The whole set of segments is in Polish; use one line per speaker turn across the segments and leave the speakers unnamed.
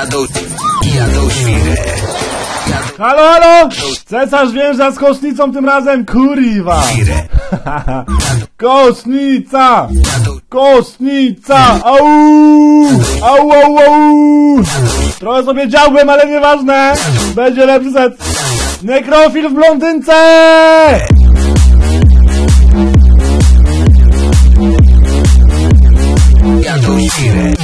Jadą, jadą świry.
Halo, halo! Cesarz wjeżdża z kostnicą tym razem, kuriwa!
Jadą,
Kostnica! Au! Au, au, au! Trochę sobie działbym, ale nieważne! Będzie lepszy set! Nekrofil w blondynce!
jadą świry.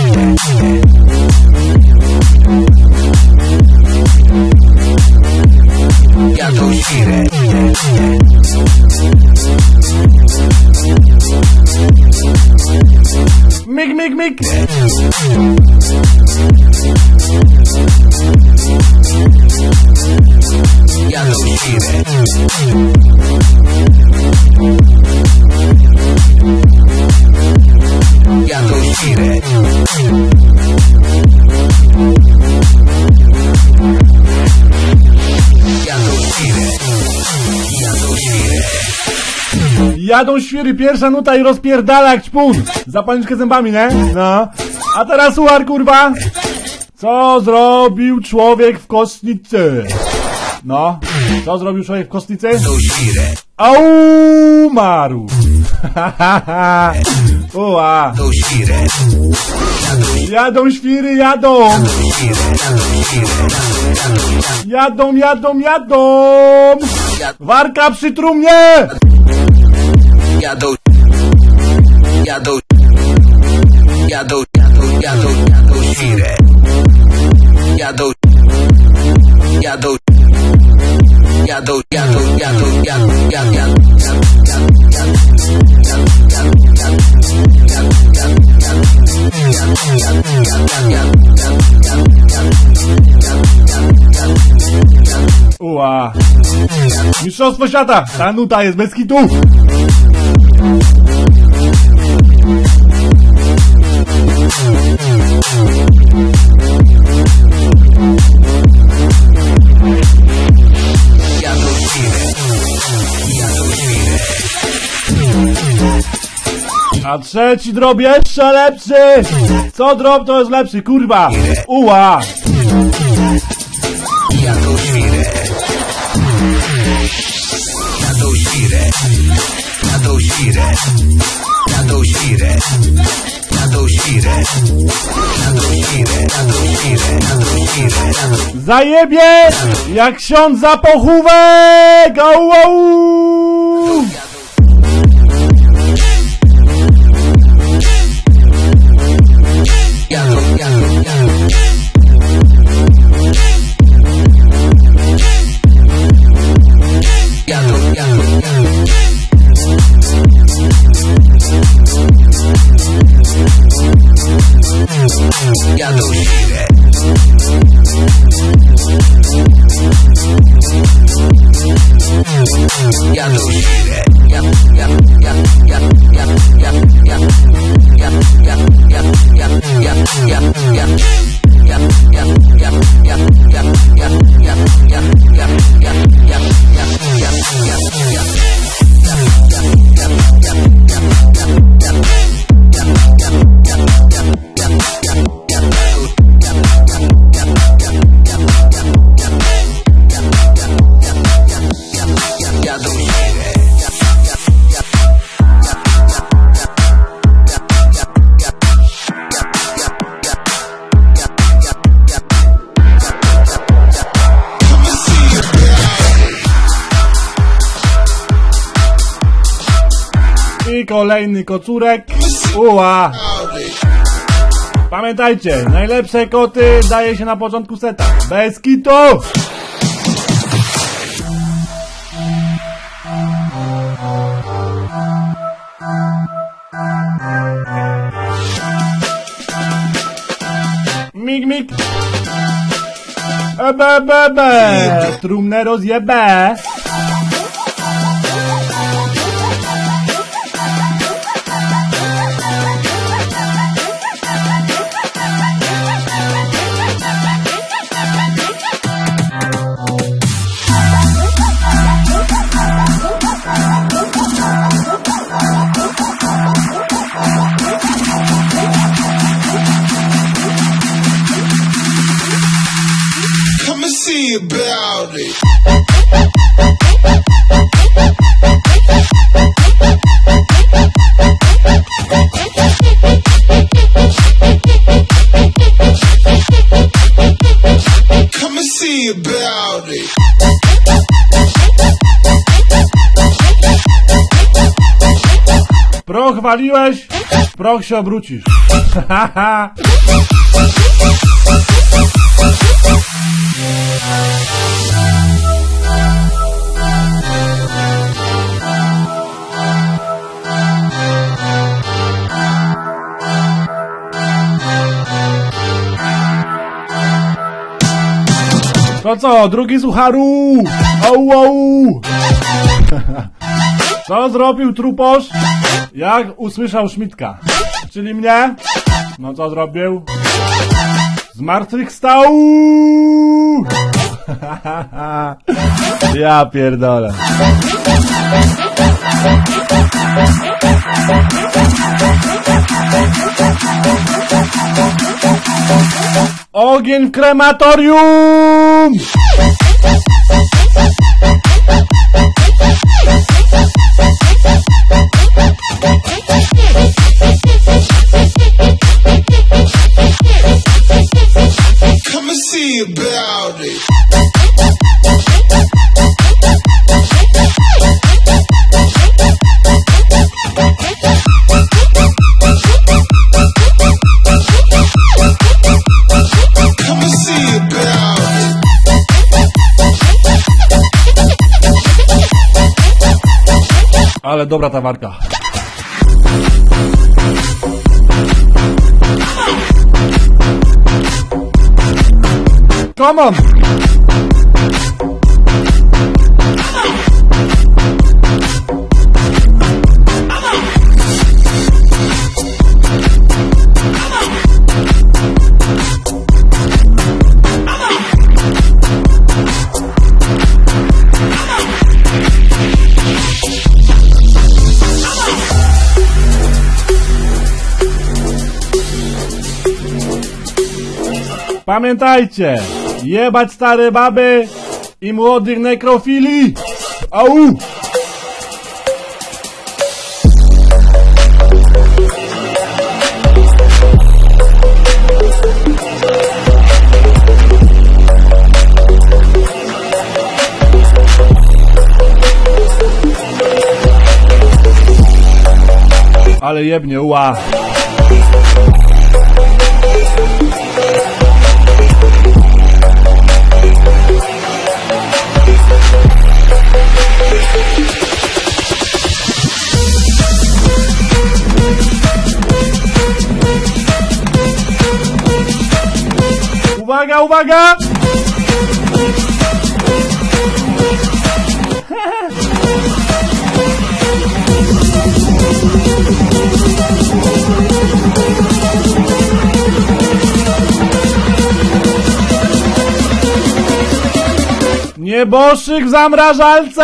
Dato Ire.
Mig, mig, it.
Dato Ire. Dato Ire. Jadą świry,
pierwsza nuta i rozpierdala jak ćpun! Zapalniczkę zębami, nie? No. A teraz słuchaj, kurwa! Co zrobił człowiek w kostnicy? No. Co zrobił człowiek w kostnicy? Au, umarł! Ua.
Jadą świry.
Jadą. Jadą,
jadą,
jadą! Warka przy trumnie!
Jadą. Jadą. Jadą. Jadą. Jadą. Jadą świry. Jadą. Jadą. Jadą. Jadą. Jadą. Jadą. Jadą.
Ua. Mistrzostwo świata! Ta nuta jest bez kitu! A trzeci drop jeszcze lepszy! Co drop to jest lepszy, kurwa! Ua!
Jadą.
Zajebie! Jak ksiądz za pochówek! Au, au!
Y'all know you do. that.
Y'all know kocurek. Ua! Pamiętajcie, najlepsze koty daje się na początku seta. Bez kitu! Mig, mig! Ebe, be, be! Trumnę rozjebę!
See about it. Come and see about it.
Proch waliłeś, w proch się obrócisz. To co, drugi sucharu? Au, au! Co zrobił truposz, jak usłyszał Szmitka? Czyli mnie? No co zrobił? Zmartwychwstał! Ja pierdolę. Ogień w krematorium!
See about it. Come and see about it.
Ale dobra ta warka. Come on! Pamiętajcie, jebać stare baby i młodych nekrofili. Au! Ale jebnie, ła. Uwaga, uwaga! Nieboszyk w zamrażalce!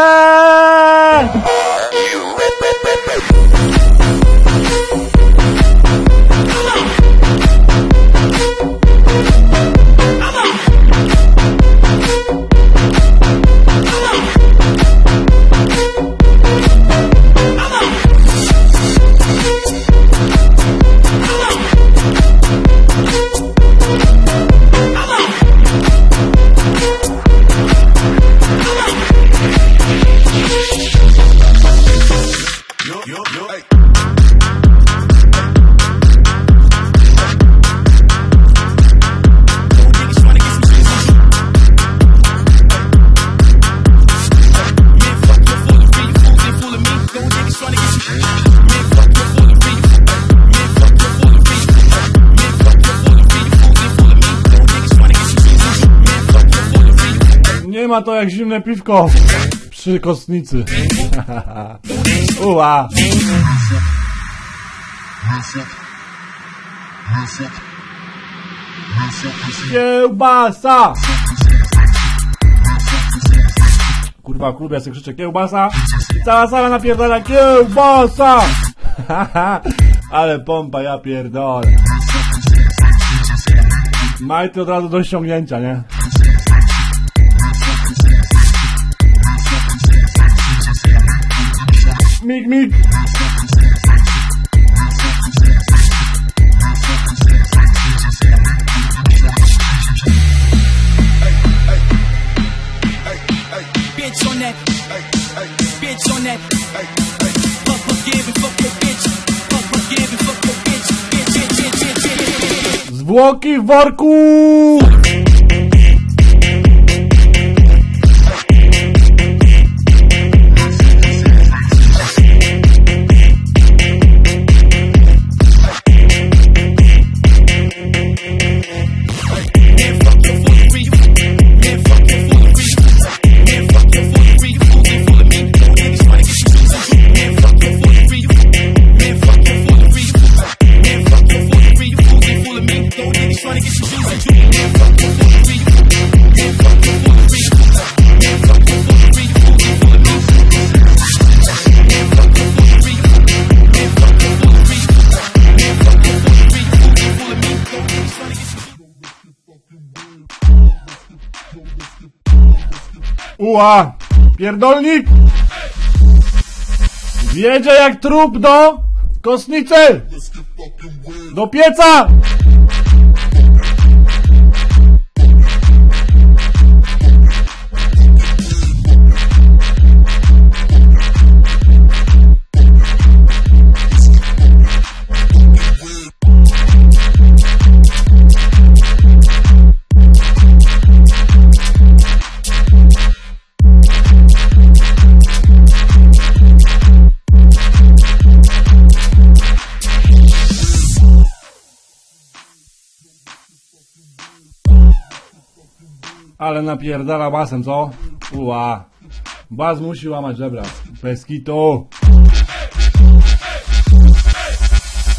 Ma to jak zimne piwko przy kostnicy. Uła. Kiełbasa! Kurwa, w klubie sobie krzyczę kiełbasa i cała sala napierdala kiełbasa! Ale pompa, ja pierdolę. Majty od razu do ściągnięcia, nie? Mig, mig.
bitch on that. Bitch on that. Fuck, fuck, give and fuck your bitch. Fuck, fuck, give and fuck your bitch. Bitch, bitch, bitch, bitch, bitch, bitch.
Zwłoki w worku! Ua! Pierdolnik! Wiedzie jak trup do kosnicy! Do pieca! Ale napierdala basem, co? Ua. Bas musi łamać żebra. Bez kitu.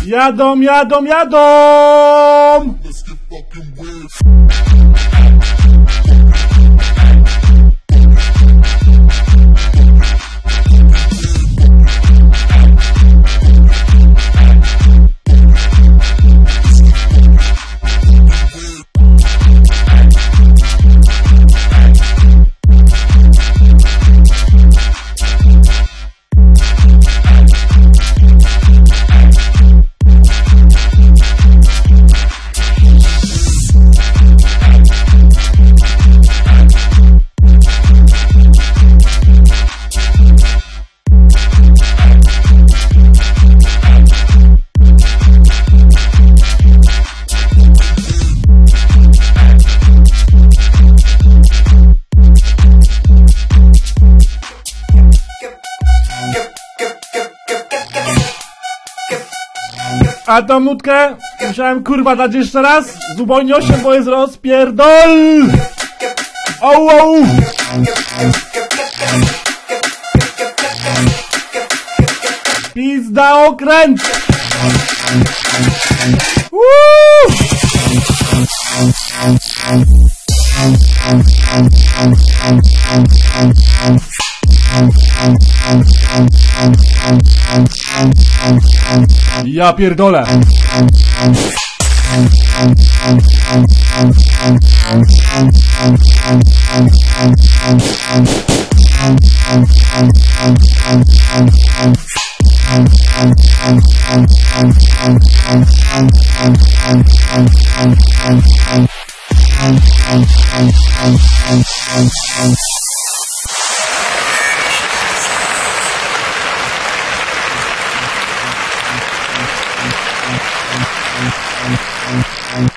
Jadą, jadą, jadą! A tą nutkę musiałem kurwa dać jeszcze raz z ubojni 8, bo jest rozpierdol! Au, au! Pizda okręt! Uuu! Ja pierdolę!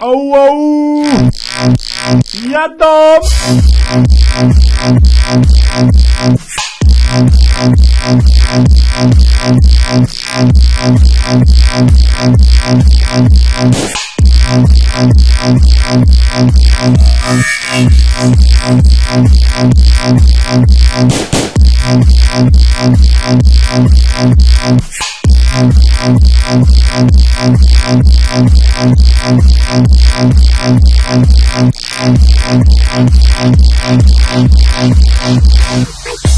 Au, au! Jadą! Mig,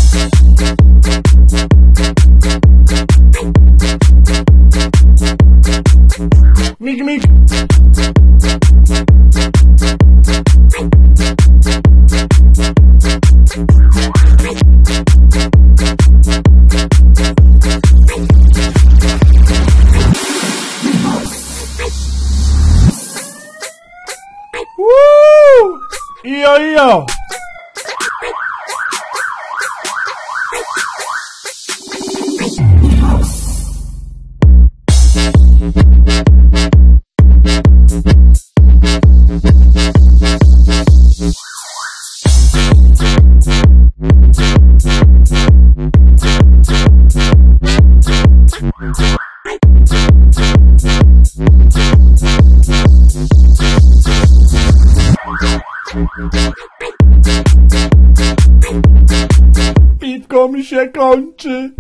kończy.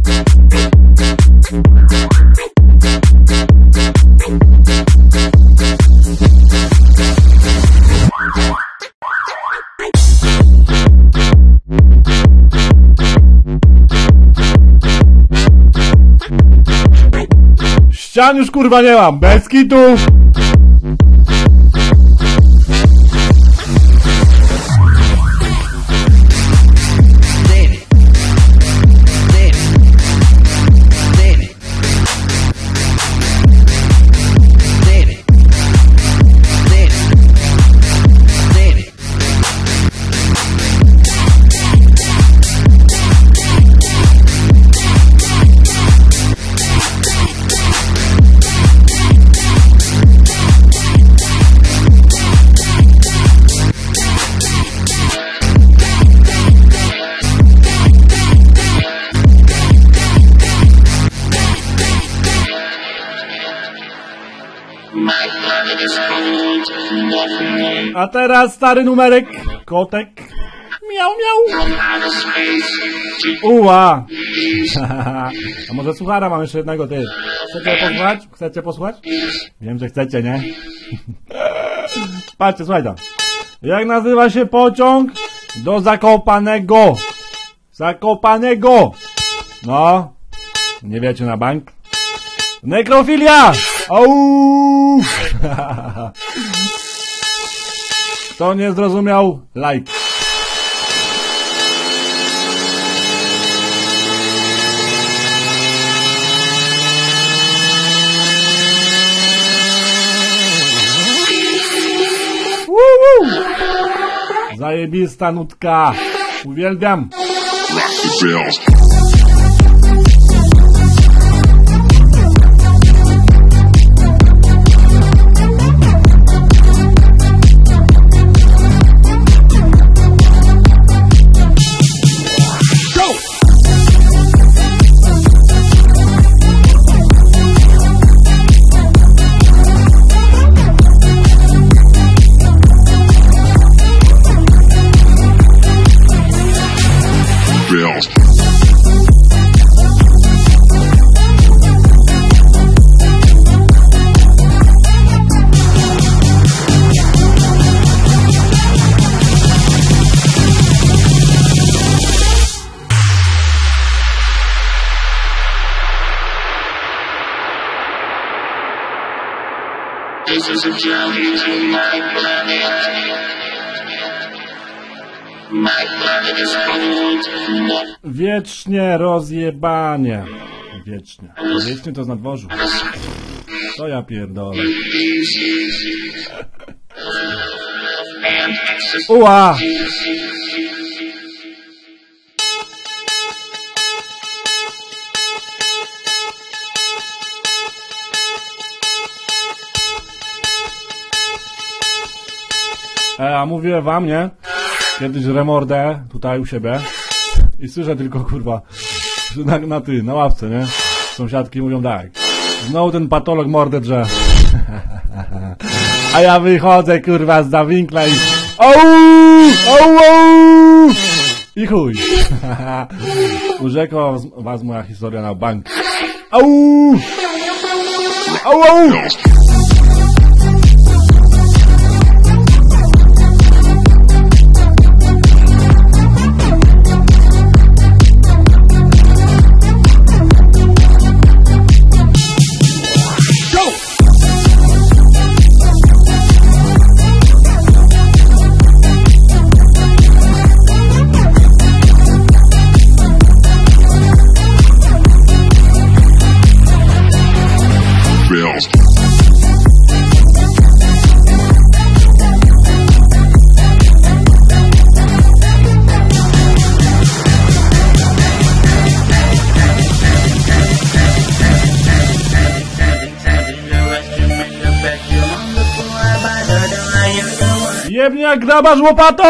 Ścian już kurwa nie mam, bez kitu. A teraz stary numerek. Kotek. Miał, miał. Uła. A może słuchara mam jeszcze jednego, ty. Chcecie posłuchać? Chcecie posłuchać? Wiem, że chcecie, nie? Patrzcie, słuchaj to. Jak nazywa się pociąg do Zakopanego? Zakopanego. No. Nie wiecie na bank? Nekrofilia! Au! Kto nie zrozumiał, like. Woo. Zajebista nutka. Uwielbiam.
Rock the.
Is a journey to my planet.
Wiecznie rozjebanie. Wiecznie. Wiecznie to z nadworzu. To ja pierdolę. Uła! E, a mówiłem wam, nie? Kiedyś remordę tutaj u siebie i słyszę tylko kurwa na, na ty, na ławce, nie? Sąsiadki mówią tak. Znowu ten patolog mordę drze. A ja wychodzę kurwa z winkla i Au! Au! I chuj. Urzekła was moja historia na bank. Au! Au! Au! Grabarz łopatą!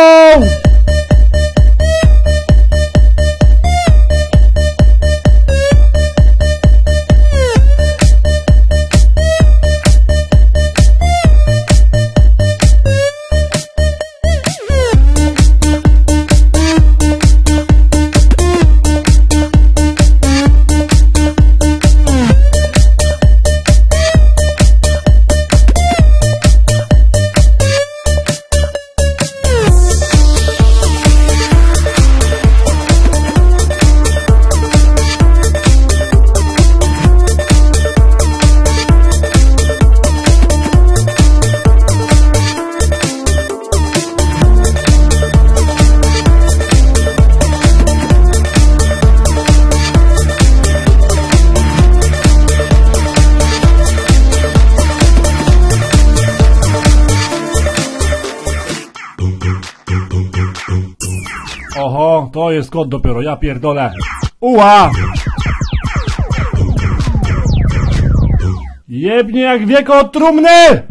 To jest kod dopiero, ja pierdolę. Uła! Jebnie jak wieko od trumny!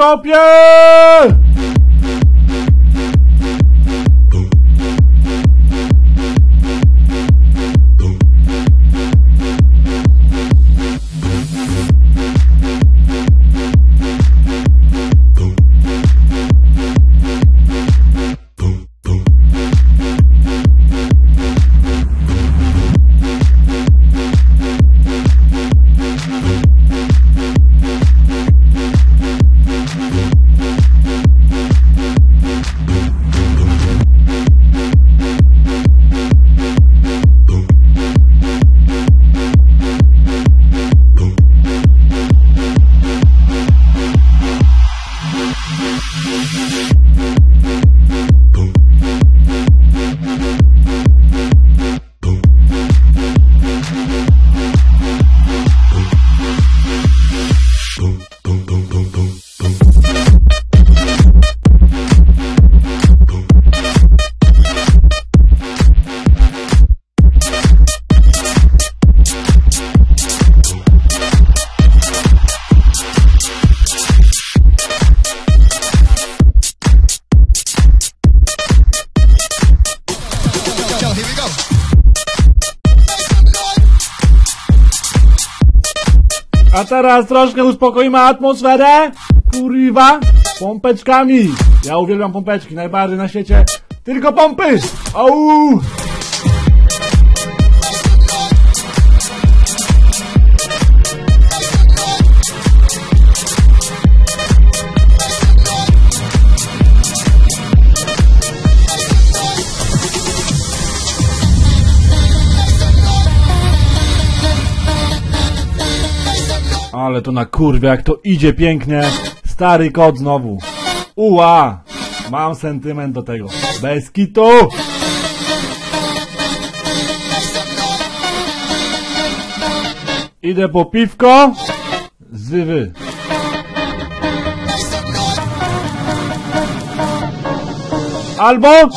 Ogień teraz troszkę uspokoimy atmosferę. Kurwa. Pompeczkami. Ja uwielbiam pompeczki, najbardziej na świecie. Tylko pompy! Au! Ale to na kurwę, jak to idzie pięknie. Stary kot znowu. Uła! Mam sentyment do tego. Bez kitu! Idę po piwko. Zywy. Albo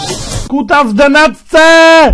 kuta w denatce!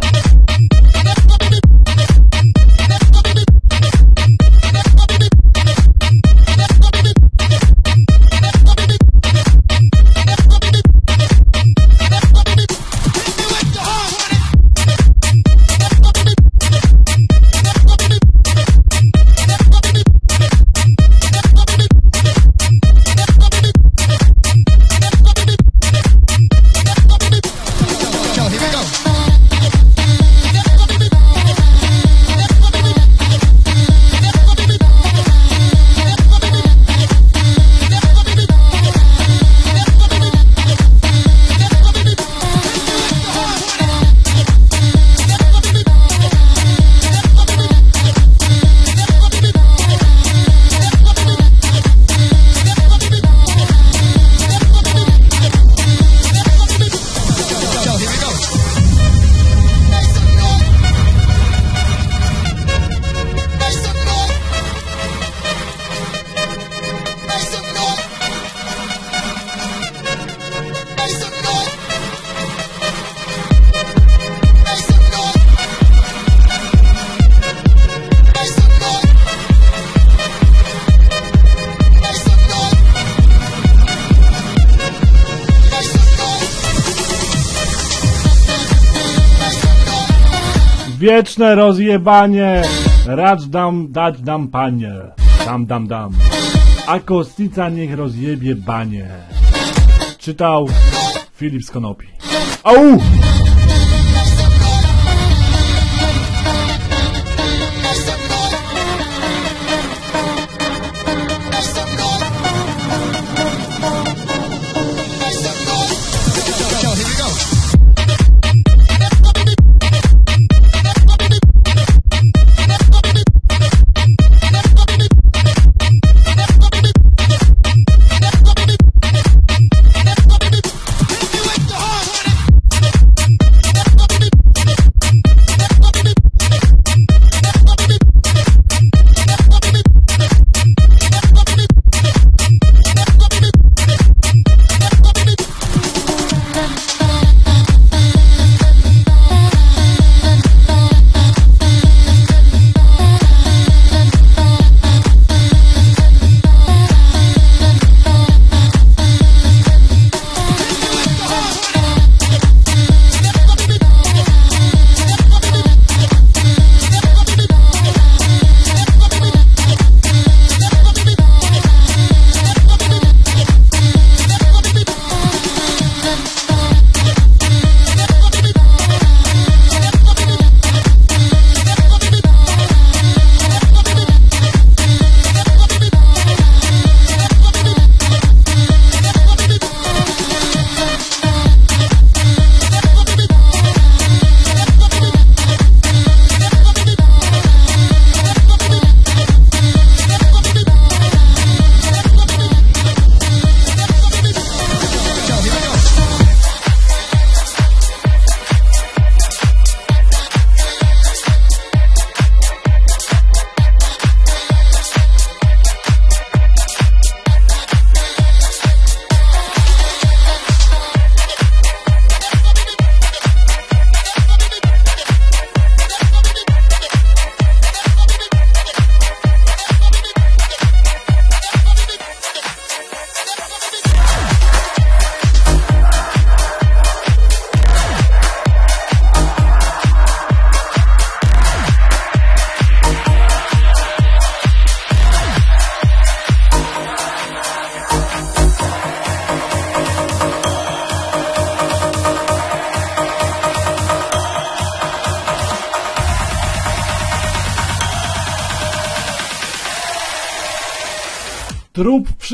Wieczne rozjebanie, racz dam, dać dam panie, dam, dam, dam. A niech rozjebie banie. Czytał Filip Skonopi. Au!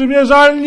Trup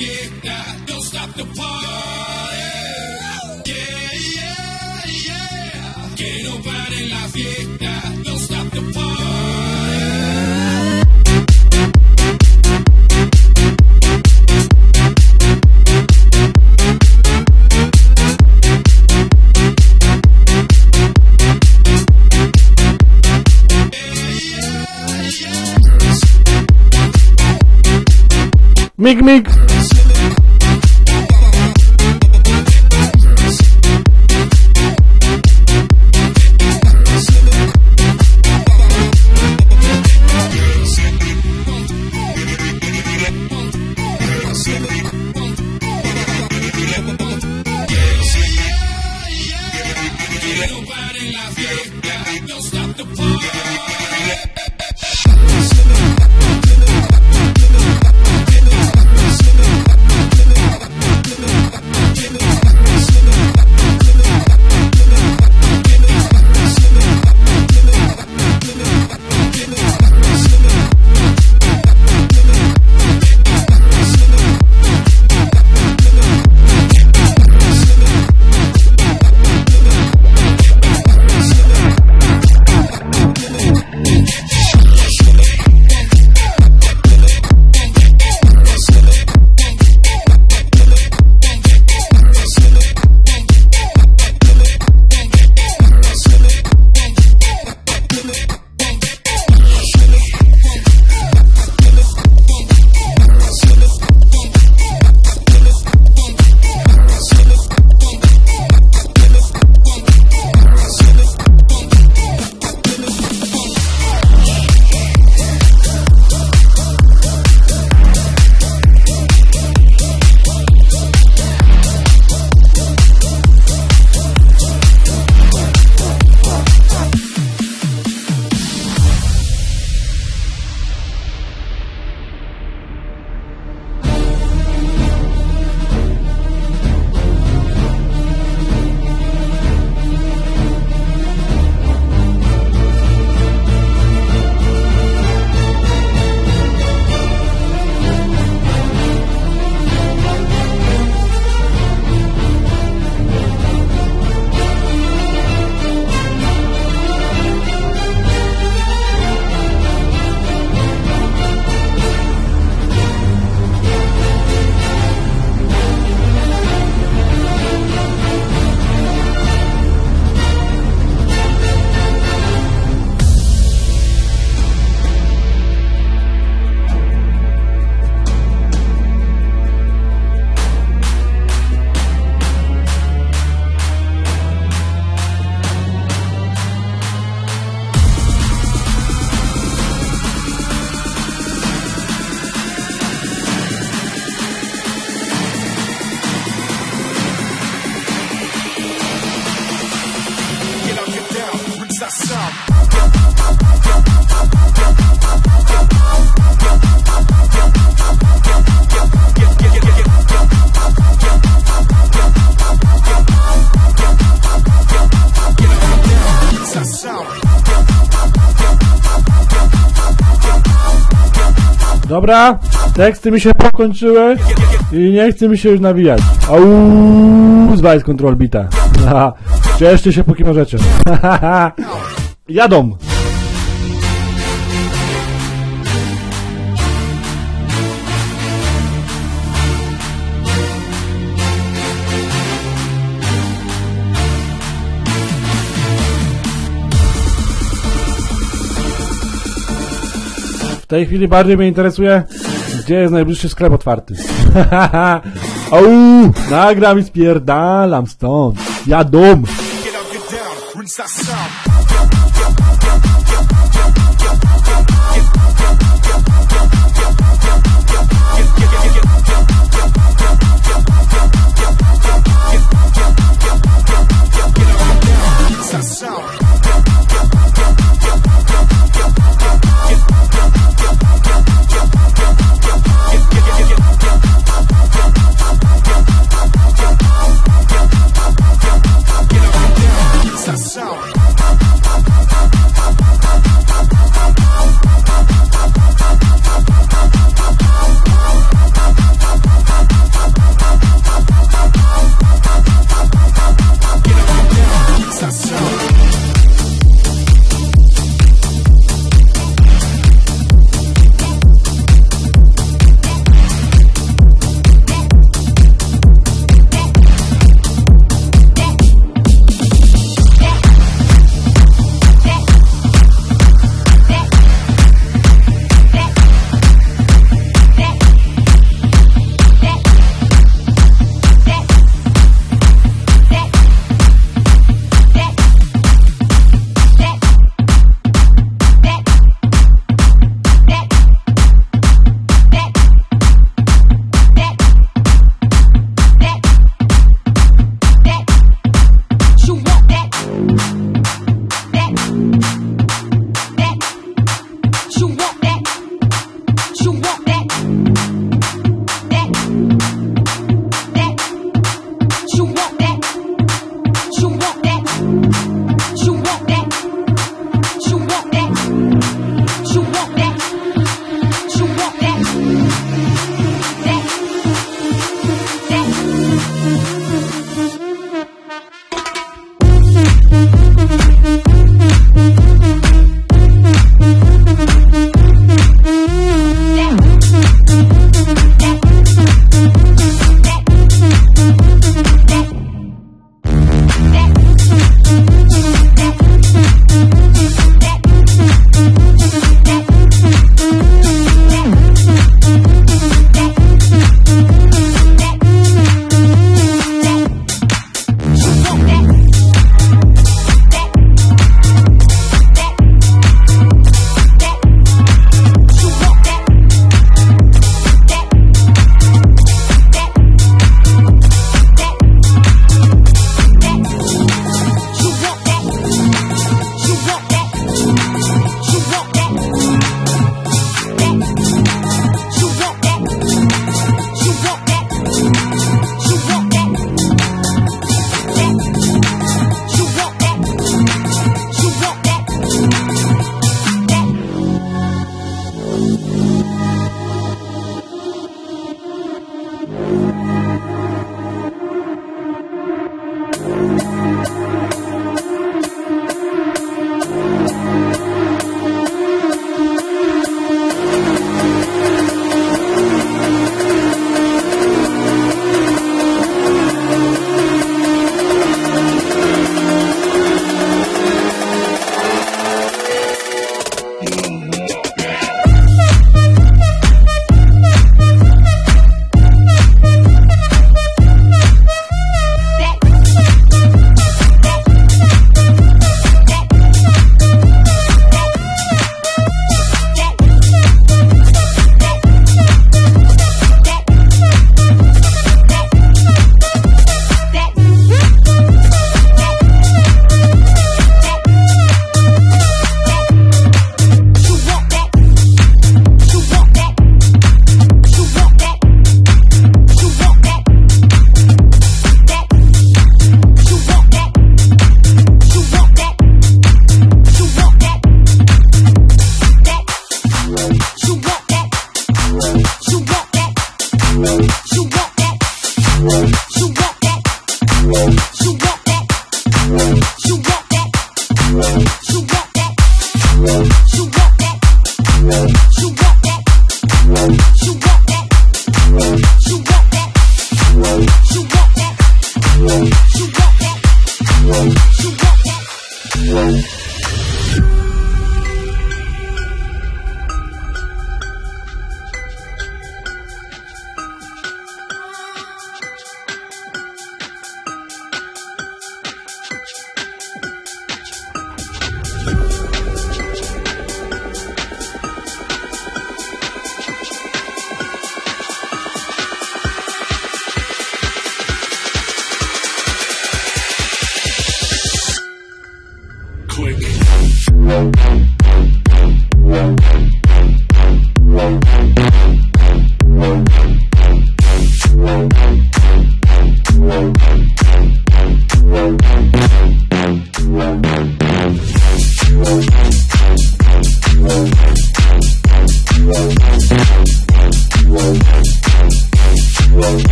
get
down. Don't stop the party.
Mig, mig! Dobra, teksty mi się pokończyły i nie chce mi się już nawijać. Auuu, z Vice Control bita. Cieszcie się póki możecie. Jadą. Tej chwili bardziej mnie interesuje, gdzie jest najbliższy sklep otwarty. Au, nagram i spierdalam stąd. Jadą.
Get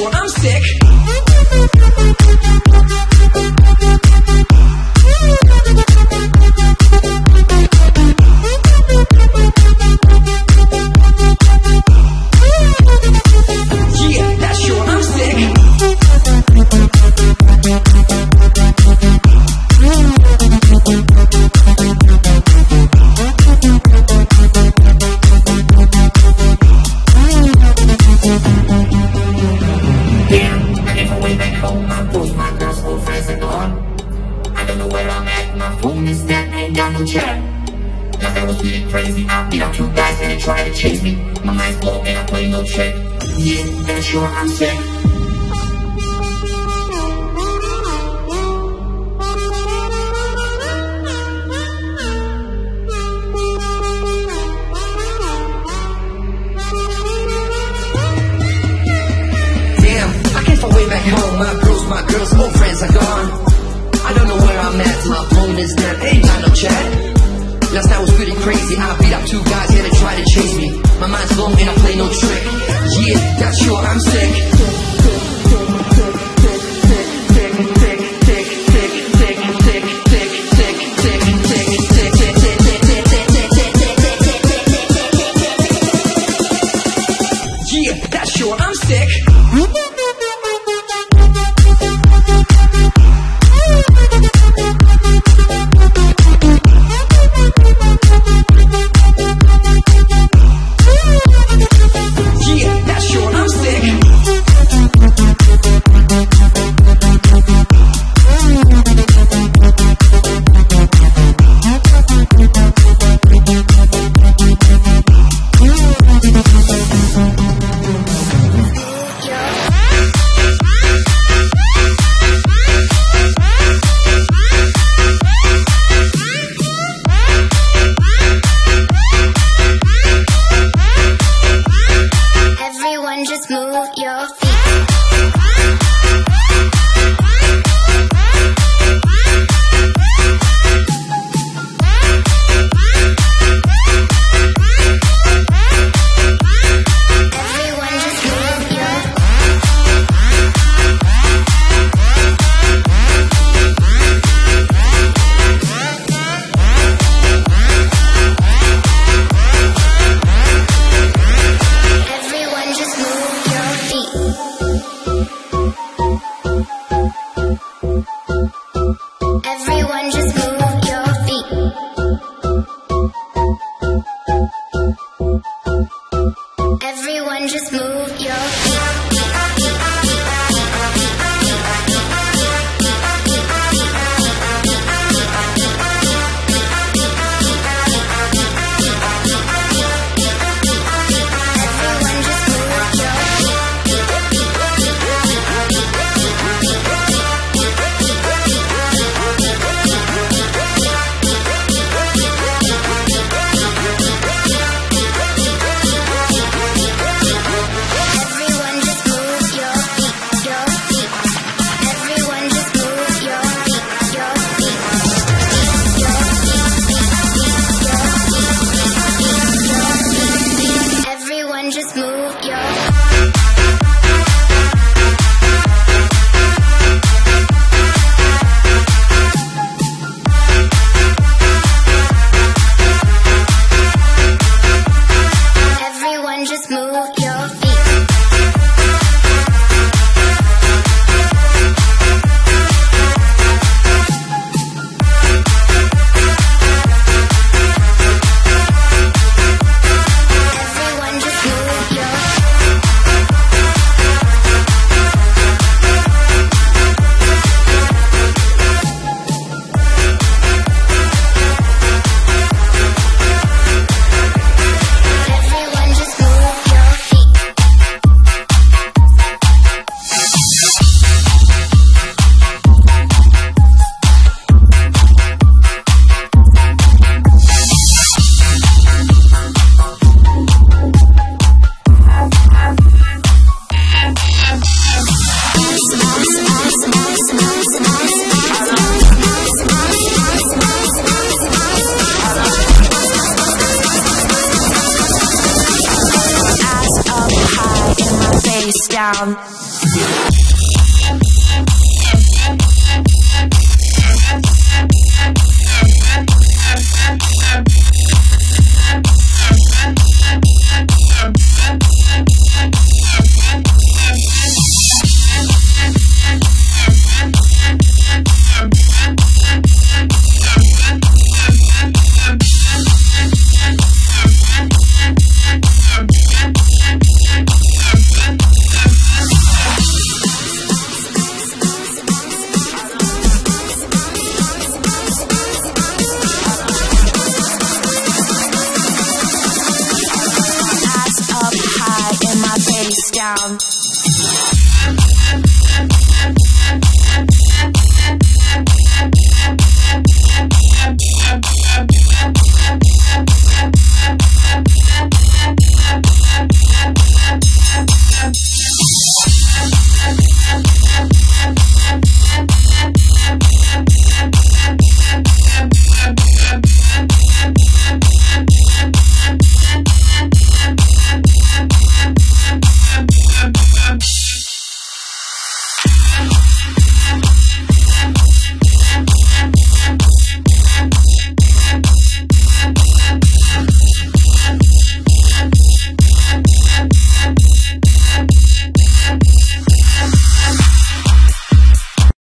sure I'm sick.
Down.